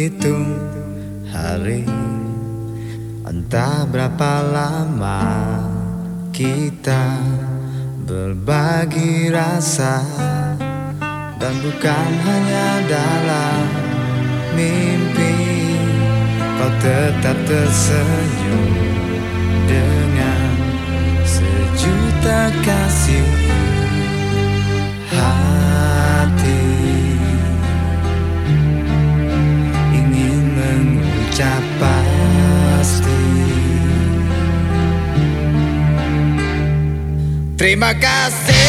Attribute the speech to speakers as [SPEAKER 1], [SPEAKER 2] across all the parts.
[SPEAKER 1] Menghitung hari. Entah berapa lama kita berbagi rasa Dan bukan hanya dalam mimpi. Kau tetap tersenyum escapaste. Terima kasih.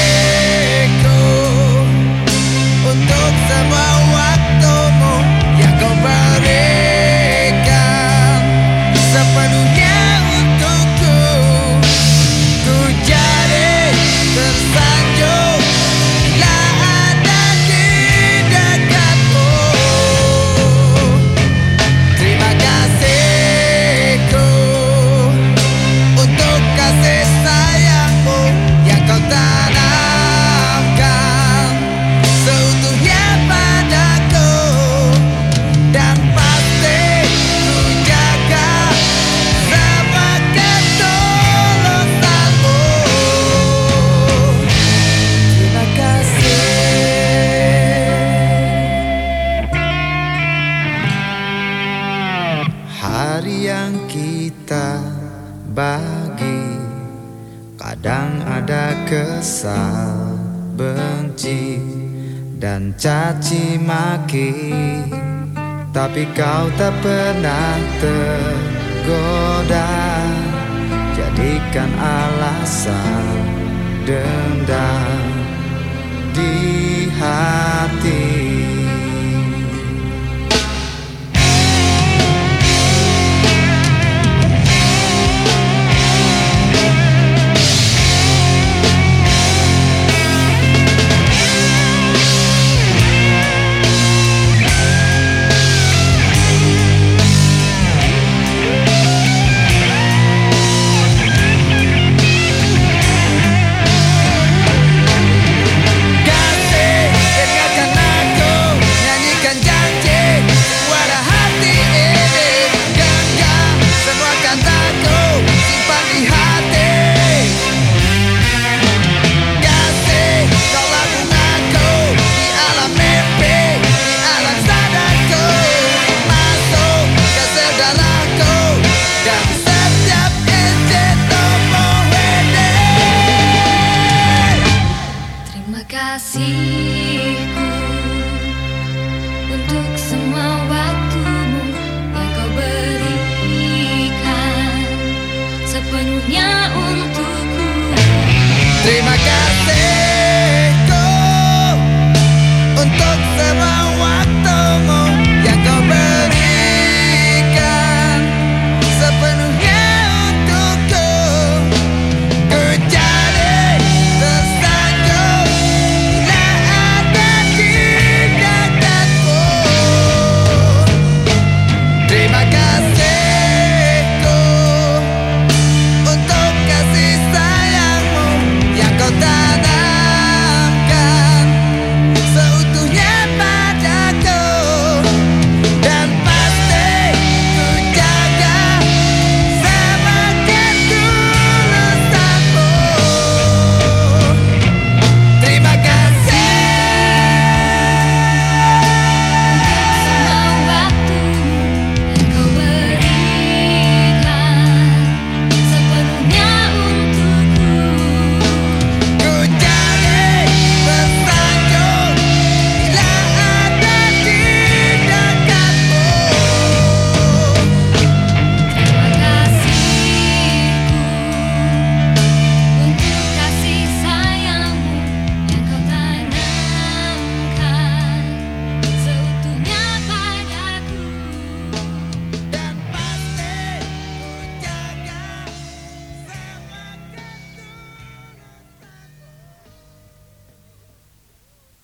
[SPEAKER 1] Kadang ada kesal, benci, dan caci maki. Tapi kau tak pernah tergoda. Jadikan alasan dendam. Di